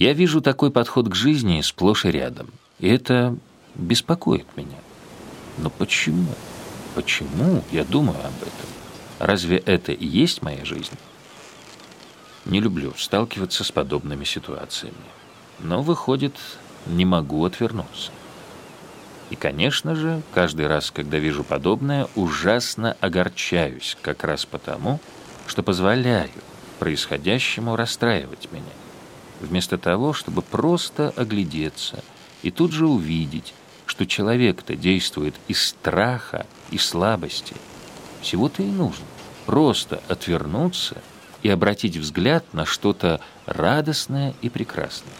Я вижу такой подход к жизни сплошь и рядом, и это беспокоит меня. Но почему? Почему я думаю об этом? Разве это и есть моя жизнь? Не люблю сталкиваться с подобными ситуациями. Но, выходит, не могу отвернуться. И, конечно же, каждый раз, когда вижу подобное, ужасно огорчаюсь, как раз потому, что позволяю происходящему расстраивать меня, вместо того, чтобы просто оглядеться и тут же увидеть, что человек-то действует из страха и слабости. Всего-то и нужно просто отвернуться и обратить взгляд на что-то радостное и прекрасное.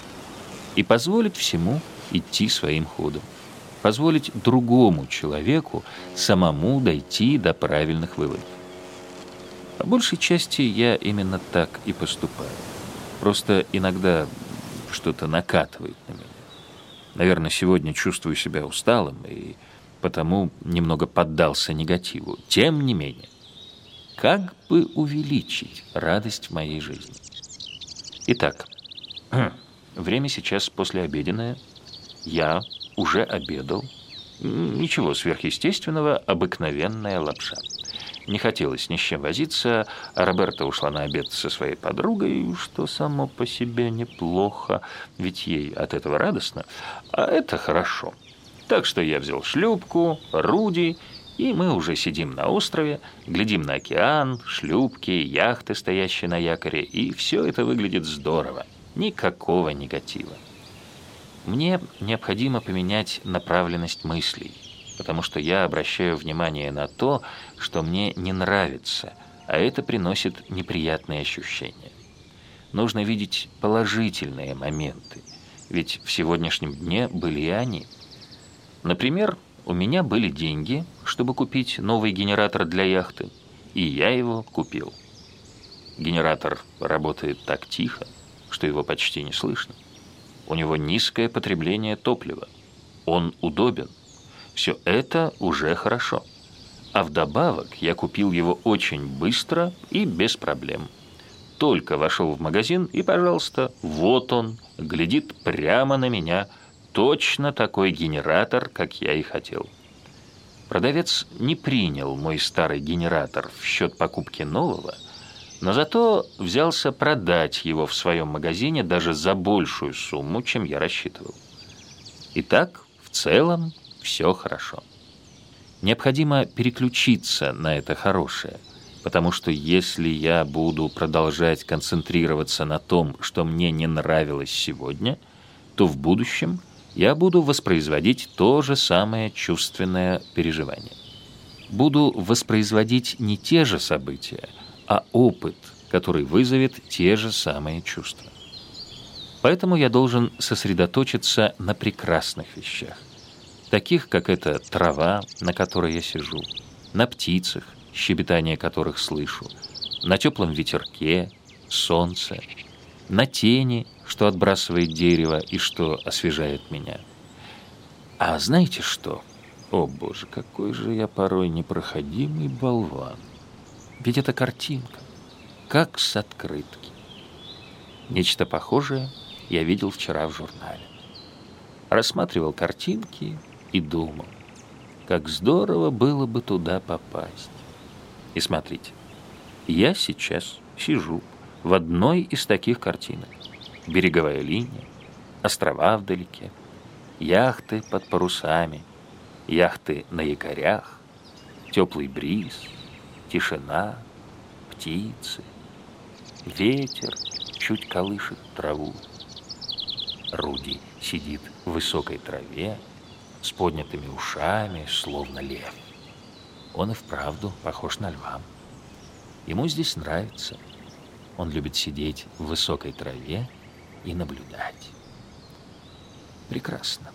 И позволить всему идти своим ходом. Позволить другому человеку самому дойти до правильных выводов. По большей части я именно так и поступаю. Просто иногда что-то накатывает на меня. Наверное, сегодня чувствую себя усталым и потому немного поддался негативу. Тем не менее, как бы увеличить радость в моей жизни? Итак, время сейчас послеобеденное. Я уже обедал. Ничего сверхъестественного, обыкновенная лапша. Не хотелось ни с чем возиться, Роберта ушла на обед со своей подругой, что само по себе неплохо, ведь ей от этого радостно, а это хорошо. Так что я взял шлюпку, Руди, и мы уже сидим на острове, глядим на океан, шлюпки, яхты, стоящие на якоре, и все это выглядит здорово. Никакого негатива. Мне необходимо поменять направленность мыслей – потому что я обращаю внимание на то, что мне не нравится, а это приносит неприятные ощущения. Нужно видеть положительные моменты, ведь в сегодняшнем дне были и они. Например, у меня были деньги, чтобы купить новый генератор для яхты, и я его купил. Генератор работает так тихо, что его почти не слышно. У него низкое потребление топлива. Он удобен. Все это уже хорошо. А вдобавок я купил его очень быстро и без проблем. Только вошел в магазин, и, пожалуйста, вот он, глядит прямо на меня, точно такой генератор, как я и хотел. Продавец не принял мой старый генератор в счет покупки нового, но зато взялся продать его в своем магазине даже за большую сумму, чем я рассчитывал. Итак, в целом все хорошо. Необходимо переключиться на это хорошее, потому что если я буду продолжать концентрироваться на том, что мне не нравилось сегодня, то в будущем я буду воспроизводить то же самое чувственное переживание. Буду воспроизводить не те же события, а опыт, который вызовет те же самые чувства. Поэтому я должен сосредоточиться на прекрасных вещах таких как эта трава, на которой я сижу, на птицах, щебетание которых слышу, на теплом ветерке, солнце, на тени, что отбрасывает дерево и что освежает меня. А знаете что? О, Боже, какой же я порой непроходимый болван. Ведь это картинка, как с открытки. Нечто похожее я видел вчера в журнале. Рассматривал картинки, и думал, как здорово было бы туда попасть. И смотрите, я сейчас сижу в одной из таких картинок. Береговая линия, острова вдалеке, яхты под парусами, яхты на якорях, теплый бриз, тишина, птицы, ветер чуть колышет траву. Руди сидит в высокой траве, с поднятыми ушами, словно лев. Он и вправду похож на льва. Ему здесь нравится. Он любит сидеть в высокой траве и наблюдать. Прекрасно.